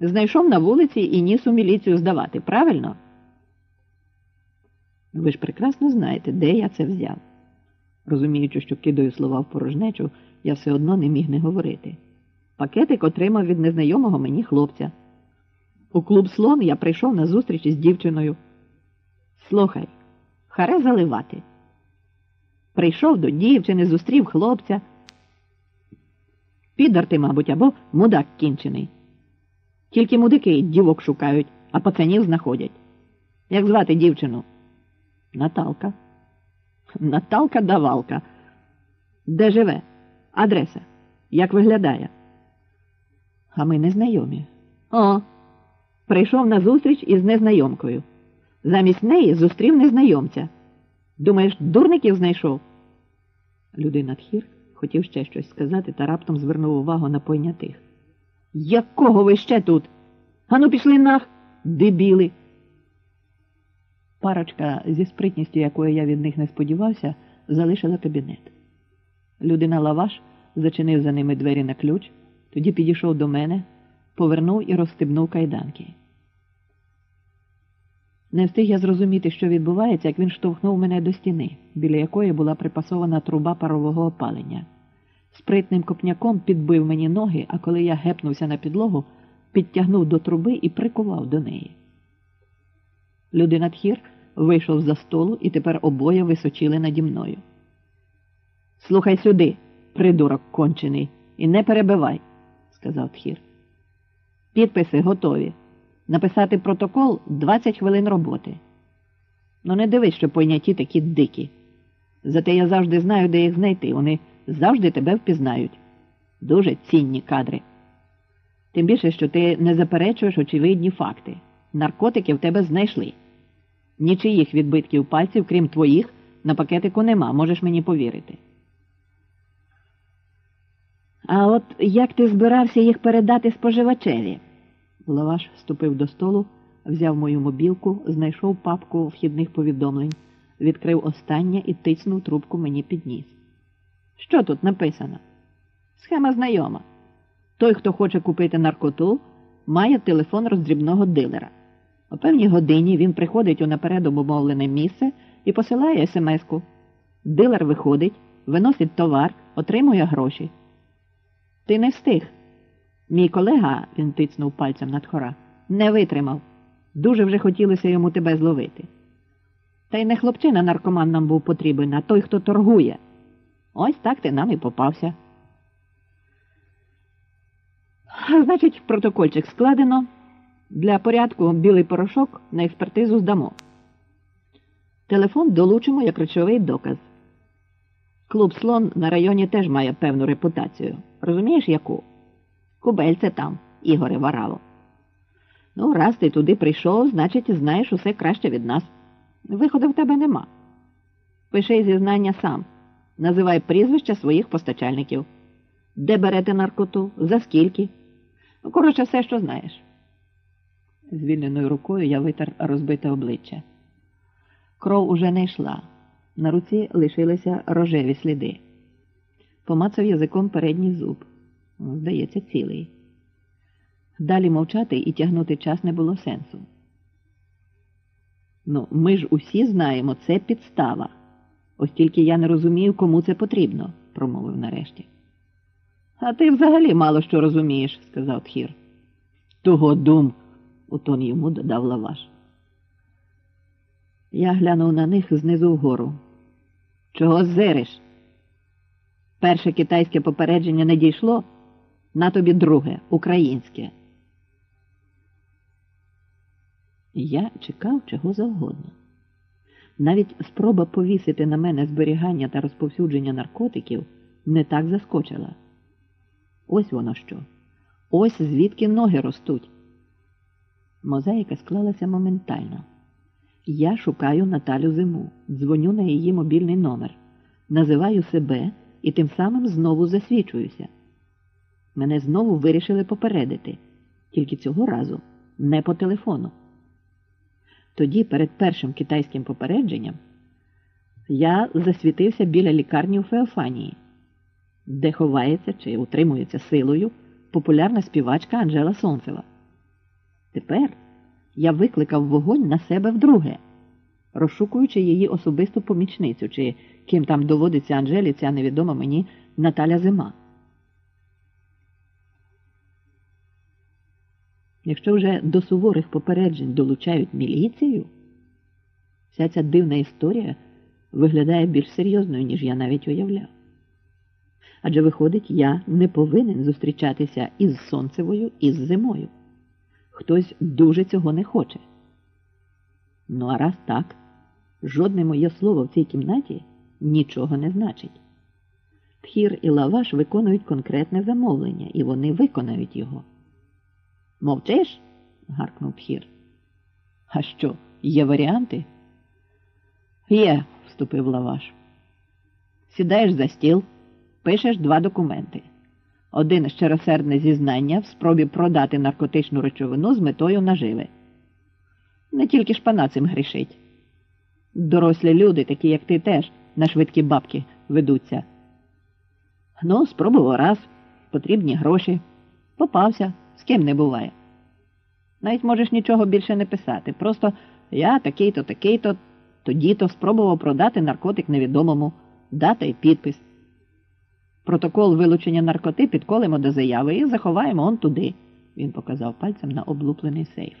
Знайшов на вулиці і ніс у міліцію здавати, правильно? Ви ж прекрасно знаєте, де я це взяв. Розуміючи, що кидаю слова в порожнечу, я все одно не міг не говорити. Пакетик отримав від незнайомого мені хлопця. У клуб слон я прийшов на зустріч із дівчиною. Слухай, харе заливати. Прийшов до дівчини, зустрів хлопця. Підар ти, мабуть, або мудак кінчений. Тільки мудики дівок шукають, а пацанів знаходять. Як звати дівчину? Наталка. Наталка давалка. Де живе? Адреса? Як виглядає? А ми незнайомі. О, прийшов на зустріч із незнайомкою. Замість неї зустрів незнайомця. Думаєш, дурників знайшов? Людина тхір хотів ще щось сказати та раптом звернув увагу на пойнятих. Якого ви ще тут? Ану, пішли нах, дебіли. Парочка, зі спритністю, якої я від них не сподівався, залишила кабінет. Людина Лаваш зачинив за ними двері на ключ, тоді підійшов до мене, повернув і розстебнув кайданки. Не встиг я зрозуміти, що відбувається, як він штовхнув мене до стіни, біля якої була припасована труба парового опалення. Спритним копняком підбив мені ноги, а коли я гепнувся на підлогу, підтягнув до труби і прикував до неї. Людина тхір вийшов за столу і тепер обоє височили наді мною. Слухай сюди, придурок кончений, і не перебивай, сказав тхір. Підписи готові. Написати протокол 20 хвилин роботи. Ну не дивись, що пойняті такі дикі. Зате я завжди знаю, де їх знайти. Вони завжди тебе впізнають. Дуже цінні кадри. Тим більше, що ти не заперечуєш очевидні факти. Наркотики в тебе знайшли. Нічиїх відбитків пальців, крім твоїх, на пакетику нема, можеш мені повірити. А от як ти збирався їх передати споживачеві? Лаваш ступив до столу, взяв мою мобілку, знайшов папку вхідних повідомлень, відкрив останнє і тицнув трубку мені під ніс. Що тут написано? Схема знайома. Той, хто хоче купити наркоту, має телефон роздрібного дилера. О певній годині він приходить у наперед обумовлене місце і посилає смс-ку. Дилер виходить, виносить товар, отримує гроші. Ти не встиг. Мій колега, він тицнув пальцем над хора, не витримав. Дуже вже хотілося йому тебе зловити. Та й не хлопчина наркоман нам був потрібен, а той, хто торгує. Ось так ти нам і попався. Значить, протокольчик складено. Для порядку білий порошок на експертизу здамо. Телефон долучимо як речовий доказ. Клуб слон на районі теж має певну репутацію. Розумієш, яку? Кубельце там, Ігоре Вараво. Ну, раз ти туди прийшов, значить, знаєш усе краще від нас. Виходу в тебе нема. Пиши зізнання сам. Називай прізвища своїх постачальників. Де берете наркоту? За скільки? Ну, коротше, все, що знаєш. Звільненою рукою я витер розбите обличчя. Кров уже не йшла. На руці лишилися рожеві сліди. Помацав язиком передній зуб. Здається, цілий. Далі мовчати і тягнути час не було сенсу. Ну, ми ж усі знаємо, це підстава. Ось я не розумію, кому це потрібно, промовив нарешті. А ти взагалі мало що розумієш, сказав Тхір. Того дум, у тон йому додав Лаваш. Я глянув на них знизу вгору. Чого зириш? Перше китайське попередження не дійшло, на тобі друге, українське. Я чекав чого завгодно. Навіть спроба повісити на мене зберігання та розповсюдження наркотиків не так заскочила. Ось воно що. Ось звідки ноги ростуть. Мозаїка склалася моментально. Я шукаю Наталю Зиму, дзвоню на її мобільний номер, називаю себе і тим самим знову засвічуюся. Мене знову вирішили попередити, тільки цього разу не по телефону. Тоді, перед першим китайським попередженням, я засвітився біля лікарні у Феофанії, де ховається чи утримується силою популярна співачка Анжела Сонцева. Тепер я викликав вогонь на себе вдруге, розшукуючи її особисту помічницю, чи ким там доводиться Анжелі ця невідома мені Наталя Зима. Якщо вже до суворих попереджень долучають міліцію, вся ця дивна історія виглядає більш серйозною, ніж я навіть уявляв. Адже виходить, я не повинен зустрічатися із сонцевою і з зимою. Хтось дуже цього не хоче. Ну, а раз так, жодне моє слово в цій кімнаті нічого не значить. Тхір і лаваш виконують конкретне замовлення, і вони виконають його. Мовчиш? гаркнув Тхір. А що, є варіанти? Є, вступив Лаваш. Сідаєш за стіл, пишеш два документи. Один щиросердне зізнання в спробі продати наркотичну речовину з метою наживи. Не тільки шпана цим грішить. Дорослі люди, такі як ти теж, на швидкі бабки ведуться. Ну, спробував раз, потрібні гроші. Попався, з ким не буває. Навіть можеш нічого більше не писати. Просто я такий-то, такий-то, тоді-то спробував продати наркотик невідомому, дата і підпис. Протокол вилучення наркоти підколимо до заяви і заховаємо он туди, він показав пальцем на облуплений сейф.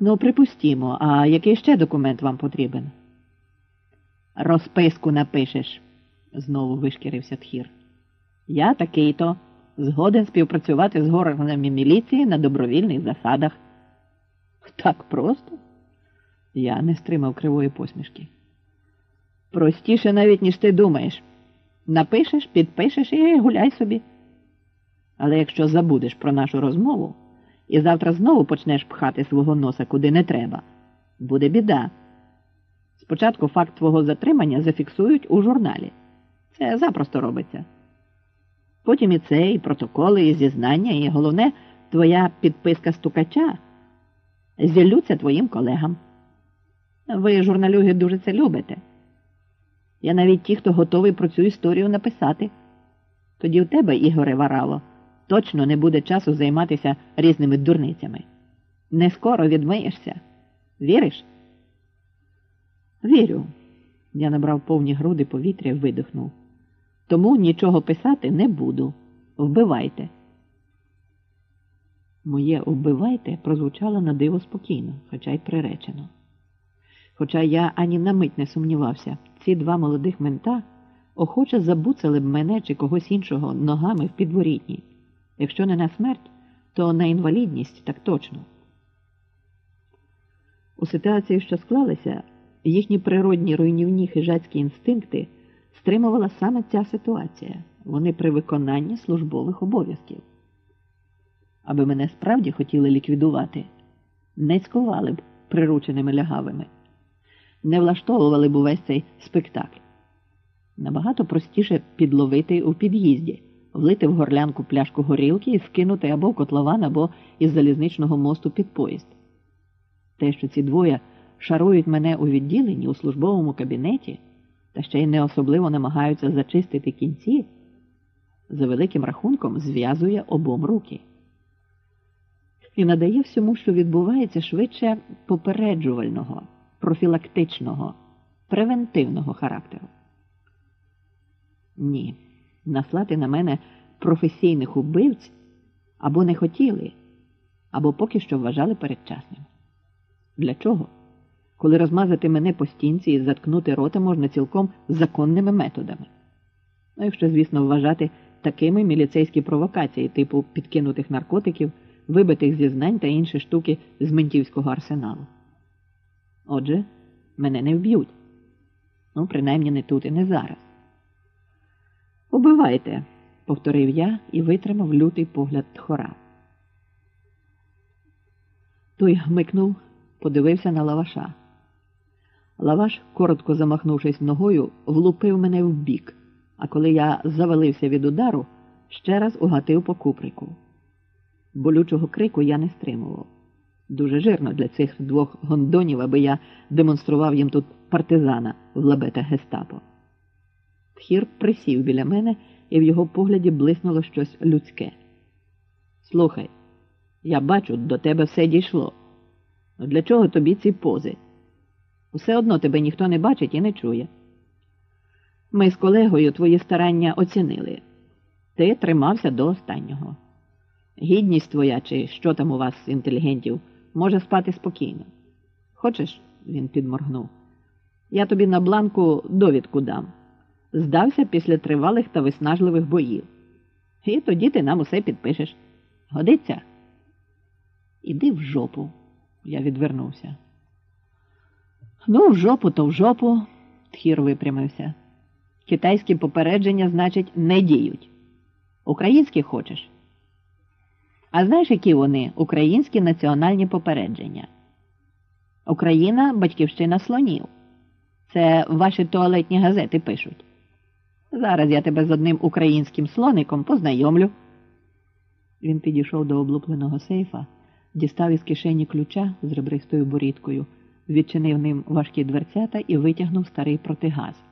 Ну, припустімо, а який ще документ вам потрібен? Розписку напишеш, знову вишкірився тхір. Я такий то згоден співпрацювати з органами міліції на добровільних засадах. Так просто? Я не стримав кривої посмішки. Простіше навіть, ніж ти думаєш. Напишеш, підпишеш і гуляй собі. Але якщо забудеш про нашу розмову і завтра знову почнеш пхати свого носа куди не треба, буде біда. Спочатку факт твого затримання зафіксують у журналі. Це запросто робиться. Потім і це, і протоколи, і зізнання, і головне, твоя підписка стукача зіллються твоїм колегам. Ви, журналюги, дуже це любите. Я навіть ті, хто готовий про цю історію написати. Тоді у тебе, Ігоре Варало, точно не буде часу займатися різними дурницями. Не скоро відмиєшся. Віриш? Вірю. Я набрав повні груди повітря і видихнув. Тому нічого писати не буду. Вбивайте. Моє вбивайте прозвучало на диво спокійно, хоча й приречено. Хоча я ані на мить не сумнівався, ці два молодих мента охоче забуцали б мене чи когось іншого ногами в підворітні. Якщо не на смерть, то на інвалідність так точно. У ситуації, що склалися, їхні природні руйнівні хижацькі інстинкти стримувала саме ця ситуація. Вони при виконанні службових обов'язків. Аби мене справді хотіли ліквідувати, не цькували б прирученими лягавими не влаштовували б увесь цей спектакль. Набагато простіше підловити у під'їзді, влити в горлянку пляшку горілки і скинути або в котлован, або із залізничного мосту під поїзд. Те, що ці двоє шарують мене у відділенні у службовому кабінеті та ще й не особливо намагаються зачистити кінці, за великим рахунком зв'язує обом руки. І надає всьому, що відбувається швидше попереджувального профілактичного, превентивного характеру. Ні, наслати на мене професійних убивць або не хотіли, або поки що вважали передчасним. Для чого? Коли розмазати мене по стінці і заткнути рота можна цілком законними методами. Ну, якщо, звісно, вважати такими міліцейські провокації, типу підкинутих наркотиків, вибитих зізнань та інші штуки з ментівського арсеналу. Отже, мене не вб'ють. Ну, принаймні не тут і не зараз. Убивайте, повторив я і витримав лютий погляд тхора. Той гмикнув, подивився на лаваша. Лаваш, коротко замахнувшись ногою, влупив мене в бік, а коли я завалився від удару, ще раз угатив по куприку. Болючого крику я не стримував. Дуже жирно для цих двох гондонів, аби я демонстрував їм тут партизана в лабета гестапо. Тхір присів біля мене, і в його погляді блиснуло щось людське. Слухай, Я бачу, до тебе все дійшло. Для чого тобі ці пози? Все одно тебе ніхто не бачить і не чує. Ми з колегою твої старання оцінили. Ти тримався до останнього. Гідність твоя, чи що там у вас, інтелігентів, може спати спокійно. Хочеш, він підморгнув. Я тобі на бланку довідку дам. Здався після тривалих та виснажливих боїв. І тоді ти нам усе підпишеш. Годиться? Іди в жопу, я відвернувся. Ну, в жопу, то в жопу, тхір випрямився. Китайські попередження, значить, не діють. Українські хочеш? А знаєш, які вони українські національні попередження? Україна батьківщина слонів. Це ваші туалетні газети пишуть. Зараз я тебе з одним українським слоником познайомлю. Він підійшов до облупленого сейфа, дістав із кишені ключа з ребристою борідкою, відчинив ним важкі дверцята і витягнув старий протигаз.